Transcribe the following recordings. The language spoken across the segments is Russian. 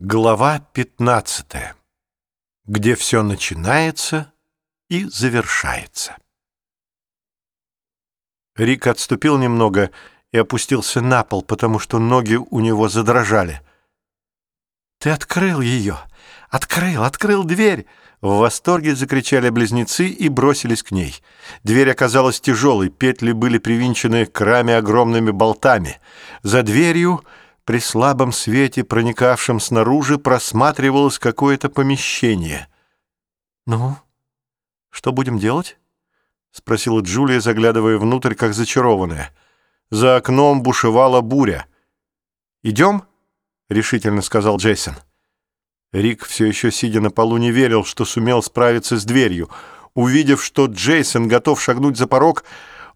Глава 15. Где все начинается и завершается. Рик отступил немного и опустился на пол, потому что ноги у него задрожали. «Ты открыл ее! Открыл! Открыл дверь!» В восторге закричали близнецы и бросились к ней. Дверь оказалась тяжелой, петли были привинчены к раме огромными болтами. За дверью при слабом свете, проникавшем снаружи, просматривалось какое-то помещение. «Ну, что будем делать?» — спросила Джулия, заглядывая внутрь, как зачарованная. За окном бушевала буря. «Идем?» — решительно сказал Джейсон. Рик, все еще сидя на полу, не верил, что сумел справиться с дверью. Увидев, что Джейсон готов шагнуть за порог,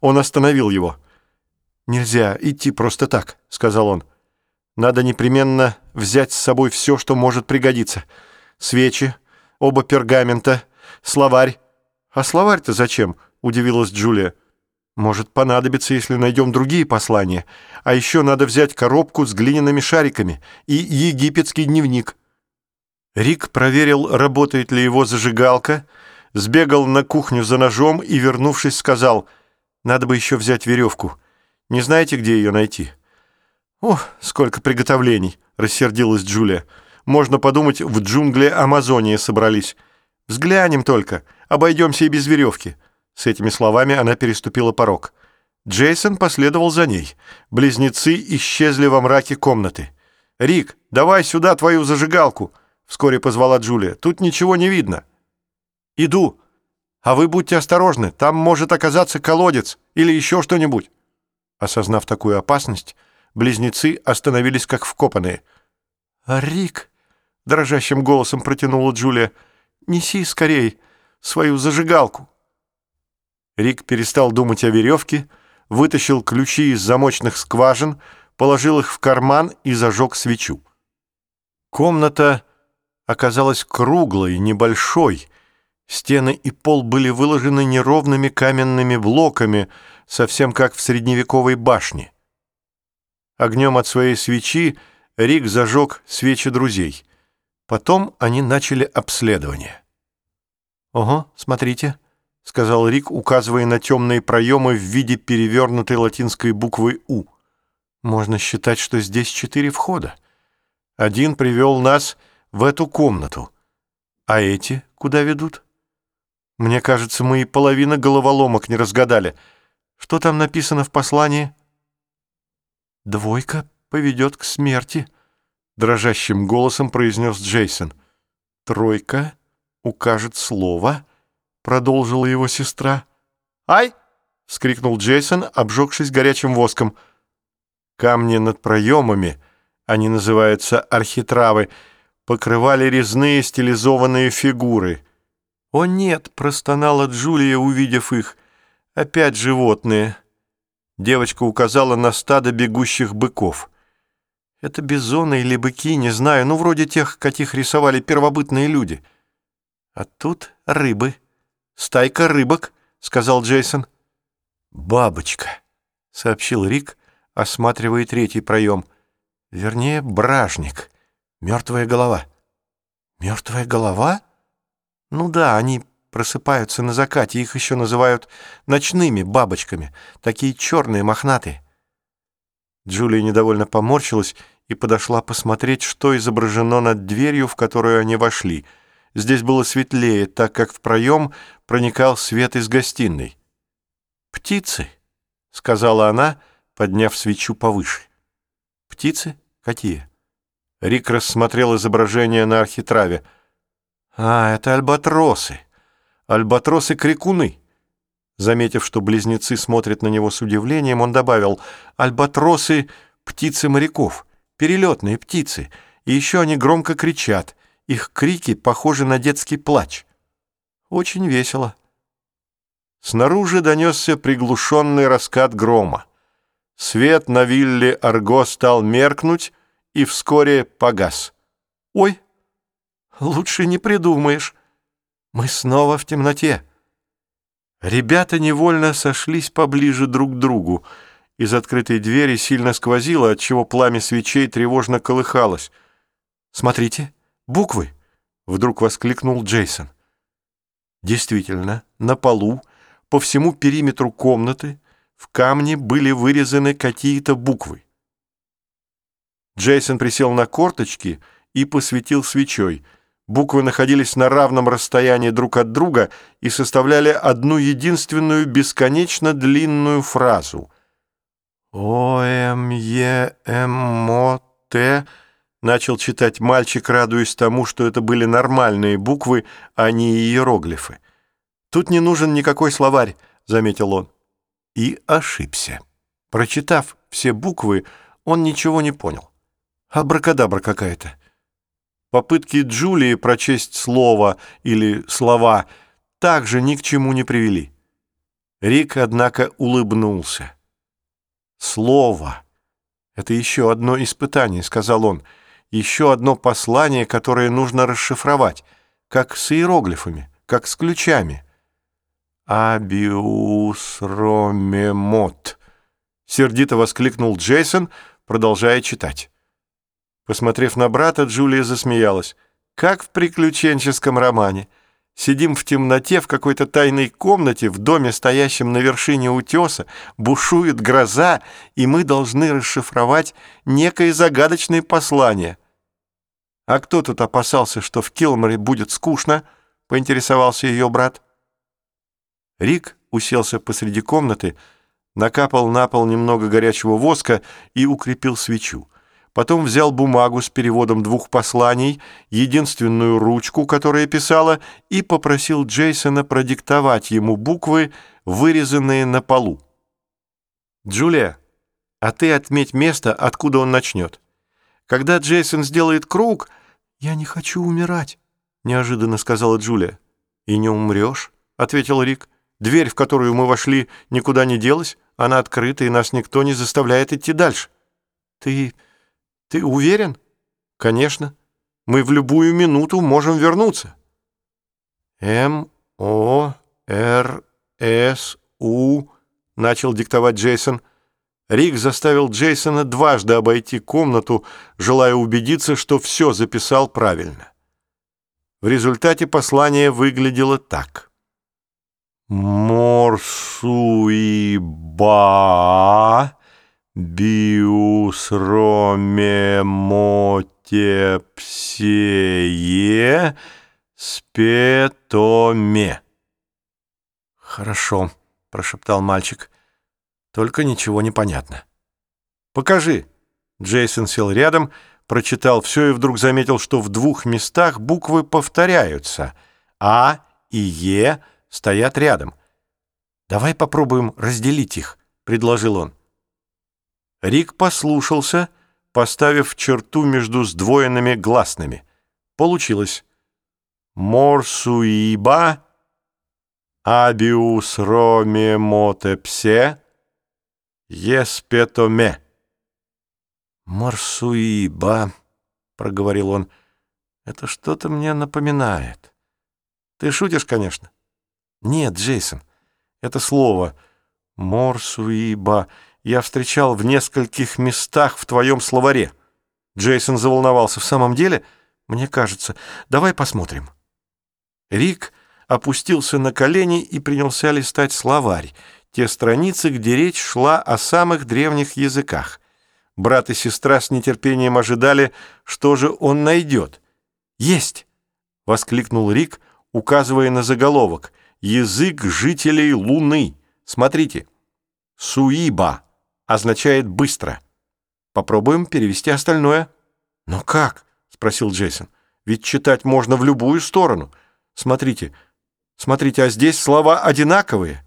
он остановил его. «Нельзя идти просто так», — сказал он. Надо непременно взять с собой все, что может пригодиться. Свечи, оба пергамента, словарь. А словарь-то зачем? Удивилась Джулия. Может понадобится, если найдем другие послания. А еще надо взять коробку с глиняными шариками и египетский дневник. Рик проверил, работает ли его зажигалка, сбегал на кухню за ножом и, вернувшись, сказал, «Надо бы еще взять веревку. Не знаете, где ее найти?» «Ох, сколько приготовлений!» — рассердилась Джулия. «Можно подумать, в джунгле Амазонии собрались. Взглянем только, обойдемся и без веревки». С этими словами она переступила порог. Джейсон последовал за ней. Близнецы исчезли во мраке комнаты. «Рик, давай сюда твою зажигалку!» — вскоре позвала Джулия. «Тут ничего не видно». «Иду. А вы будьте осторожны, там может оказаться колодец или еще что-нибудь». Осознав такую опасность, Близнецы остановились как вкопанные. «А Рик!» — дрожащим голосом протянула Джулия. «Неси скорей свою зажигалку!» Рик перестал думать о веревке, вытащил ключи из замочных скважин, положил их в карман и зажег свечу. Комната оказалась круглой, небольшой. Стены и пол были выложены неровными каменными блоками, совсем как в средневековой башне. Огнем от своей свечи Рик зажег свечи друзей. Потом они начали обследование. «Ого, смотрите», — сказал Рик, указывая на темные проемы в виде перевернутой латинской буквы «У». «Можно считать, что здесь четыре входа. Один привел нас в эту комнату. А эти куда ведут? Мне кажется, мы и половина головоломок не разгадали. Что там написано в послании?» «Двойка поведет к смерти», — дрожащим голосом произнес Джейсон. «Тройка укажет слово», — продолжила его сестра. «Ай!» — вскрикнул Джейсон, обжегшись горячим воском. Камни над проемами, они называются архитравы, покрывали резные стилизованные фигуры. «О нет!» — простонала Джулия, увидев их. «Опять животные». Девочка указала на стадо бегущих быков. Это бизоны или быки, не знаю, ну, вроде тех, каких рисовали первобытные люди. А тут рыбы. Стайка рыбок, сказал Джейсон. Бабочка, сообщил Рик, осматривая третий проем. Вернее, бражник. Мертвая голова. Мертвая голова? Ну да, они просыпаются на закате, их еще называют ночными бабочками, такие черные, мохнатые. Джулия недовольно поморщилась и подошла посмотреть, что изображено над дверью, в которую они вошли. Здесь было светлее, так как в проем проникал свет из гостиной. «Птицы», — сказала она, подняв свечу повыше. «Птицы? Какие?» Рик рассмотрел изображение на архитраве. «А, это альбатросы» альбатросы-крикуны». Заметив, что близнецы смотрят на него с удивлением, он добавил «альбатросы — птицы моряков, перелетные птицы, и еще они громко кричат, их крики похожи на детский плач». Очень весело. Снаружи донесся приглушенный раскат грома. Свет на вилле Арго стал меркнуть и вскоре погас. «Ой, лучше не придумаешь», мы снова в темноте. Ребята невольно сошлись поближе друг к другу. Из открытой двери сильно сквозило, отчего пламя свечей тревожно колыхалось. Смотрите, буквы!» — вдруг воскликнул Джейсон. Действительно, на полу, по всему периметру комнаты, в камне были вырезаны какие-то буквы. Джейсон присел на корточки и посветил свечой. Буквы находились на равном расстоянии друг от друга и составляли одну единственную бесконечно длинную фразу. «О-М-Е-М-О-Т...» начал читать мальчик, радуясь тому, что это были нормальные буквы, а не иероглифы. «Тут не нужен никакой словарь», — заметил он. И ошибся. Прочитав все буквы, он ничего не понял. Абракадабра какая-то. Попытки Джулии прочесть слово или слова также ни к чему не привели. Рик, однако, улыбнулся. «Слово — это еще одно испытание», — сказал он, — «еще одно послание, которое нужно расшифровать, как с иероглифами, как с ключами». «Абиус ромемот», — сердито воскликнул Джейсон, продолжая читать. Посмотрев на брата, Джулия засмеялась. «Как в приключенческом романе. Сидим в темноте в какой-то тайной комнате в доме, стоящем на вершине утеса, бушует гроза, и мы должны расшифровать некое загадочное послание». «А кто тут опасался, что в Килморе будет скучно?» — поинтересовался ее брат. Рик уселся посреди комнаты, накапал на пол немного горячего воска и укрепил свечу. Потом взял бумагу с переводом двух посланий, единственную ручку, которая писала, и попросил Джейсона продиктовать ему буквы, вырезанные на полу. «Джулия, а ты отметь место, откуда он начнет. Когда Джейсон сделает круг...» «Я не хочу умирать», — неожиданно сказала Джулия. «И не умрешь», — ответил Рик. «Дверь, в которую мы вошли, никуда не делась. Она открыта, и нас никто не заставляет идти дальше». «Ты...» Ты уверен? Конечно. Мы в любую минуту можем вернуться. М, О, Р, С, У, начал диктовать Джейсон. Рик заставил Джейсона дважды обойти комнату, желая убедиться, что все записал правильно. В результате послание выглядело так. Морсуиба биусромемотепсие спетоме. «Хорошо», — прошептал мальчик. «Только ничего не понятно». «Покажи». Джейсон сел рядом, прочитал все и вдруг заметил, что в двух местах буквы повторяются. «А» и «Е» стоят рядом. «Давай попробуем разделить их», — предложил он. Рик послушался, поставив черту между сдвоенными гласными. Получилось. Морсуиба, абиус роме мотепсе, еспетоме. Морсуиба, проговорил он, это что-то мне напоминает. Ты шутишь, конечно? Нет, Джейсон, это слово морсуиба я встречал в нескольких местах в твоем словаре». Джейсон заволновался. «В самом деле? Мне кажется. Давай посмотрим». Рик опустился на колени и принялся листать словарь, те страницы, где речь шла о самых древних языках. Брат и сестра с нетерпением ожидали, что же он найдет. «Есть!» — воскликнул Рик, указывая на заголовок. «Язык жителей Луны. Смотрите. Суиба» означает «быстро». Попробуем перевести остальное. «Но как?» — спросил Джейсон. «Ведь читать можно в любую сторону. Смотрите, смотрите, а здесь слова одинаковые».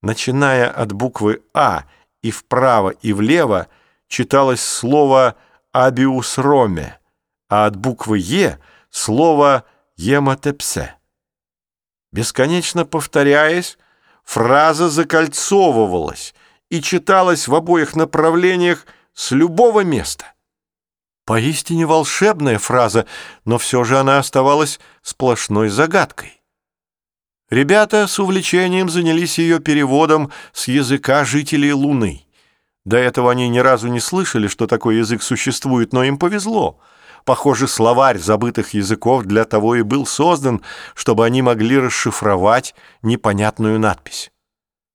Начиная от буквы «А» и вправо, и влево читалось слово «абиус роме», а от буквы «Е» — слово «емотепсе». Бесконечно повторяясь, фраза закольцовывалась — и читалась в обоих направлениях с любого места. Поистине волшебная фраза, но все же она оставалась сплошной загадкой. Ребята с увлечением занялись ее переводом с языка жителей Луны. До этого они ни разу не слышали, что такой язык существует, но им повезло. Похоже, словарь забытых языков для того и был создан, чтобы они могли расшифровать непонятную надпись.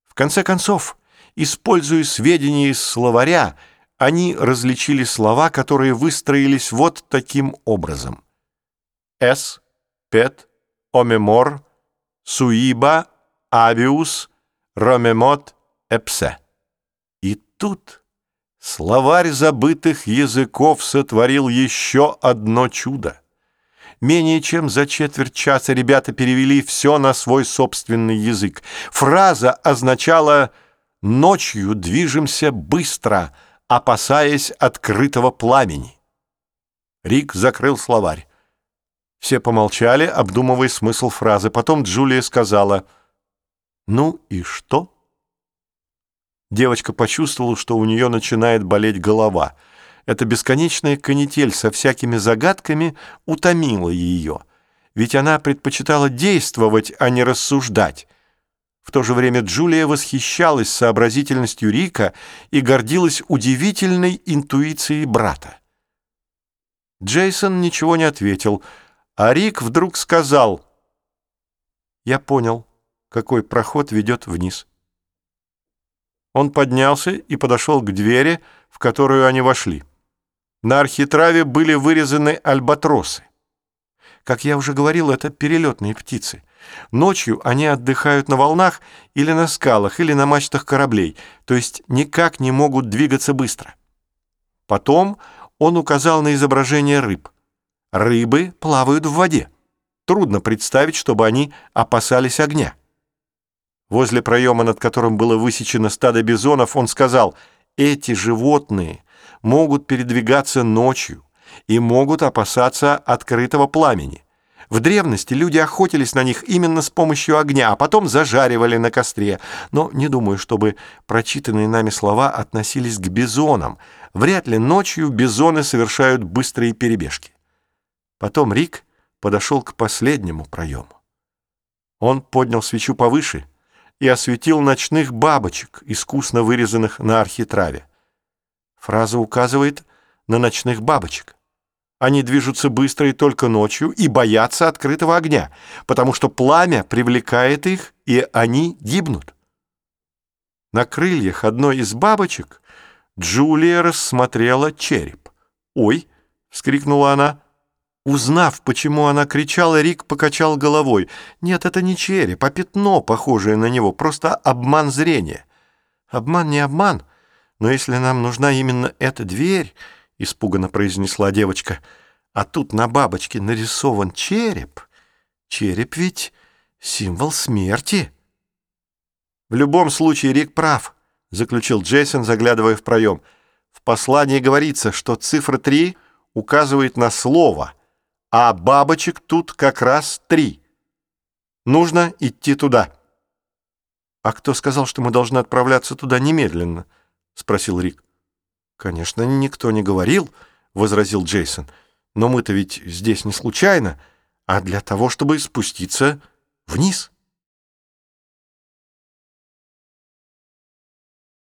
В конце концов, используя сведения из словаря, они различили слова, которые выстроились вот таким образом. «С», «Пет», «Омемор», «Суиба», «Авиус», «Ромемот», «Эпсе». И тут словарь забытых языков сотворил еще одно чудо. Менее чем за четверть часа ребята перевели все на свой собственный язык. Фраза означала «ночью движемся быстро», опасаясь открытого пламени. Рик закрыл словарь. Все помолчали, обдумывая смысл фразы. Потом Джулия сказала «Ну и что?» Девочка почувствовала, что у нее начинает болеть голова. Эта бесконечная канитель со всякими загадками утомила ее. Ведь она предпочитала действовать, а не рассуждать. В то же время Джулия восхищалась сообразительностью Рика и гордилась удивительной интуицией брата. Джейсон ничего не ответил, а Рик вдруг сказал, «Я понял, какой проход ведет вниз». Он поднялся и подошел к двери, в которую они вошли. На архитраве были вырезаны альбатросы. Как я уже говорил, это перелетные птицы. Ночью они отдыхают на волнах или на скалах, или на мачтах кораблей, то есть никак не могут двигаться быстро. Потом он указал на изображение рыб. Рыбы плавают в воде. Трудно представить, чтобы они опасались огня. Возле проема, над которым было высечено стадо бизонов, он сказал, «Эти животные могут передвигаться ночью и могут опасаться открытого пламени. В древности люди охотились на них именно с помощью огня, а потом зажаривали на костре. Но не думаю, чтобы прочитанные нами слова относились к бизонам. Вряд ли ночью бизоны совершают быстрые перебежки». Потом Рик подошел к последнему проему. Он поднял свечу повыше — и осветил ночных бабочек, искусно вырезанных на архитраве. Фраза указывает на ночных бабочек. Они движутся быстро и только ночью и боятся открытого огня, потому что пламя привлекает их, и они гибнут. На крыльях одной из бабочек Джулия рассмотрела череп. «Ой!» — вскрикнула она. Узнав, почему она кричала, Рик покачал головой. «Нет, это не череп, а пятно, похожее на него, просто обман зрения». «Обман не обман, но если нам нужна именно эта дверь», — испуганно произнесла девочка, «а тут на бабочке нарисован череп, череп ведь символ смерти». «В любом случае Рик прав», — заключил Джейсон, заглядывая в проем. «В послании говорится, что цифра 3 указывает на слово — а бабочек тут как раз три. Нужно идти туда». «А кто сказал, что мы должны отправляться туда немедленно?» — спросил Рик. «Конечно, никто не говорил», — возразил Джейсон. «Но мы-то ведь здесь не случайно, а для того, чтобы спуститься вниз».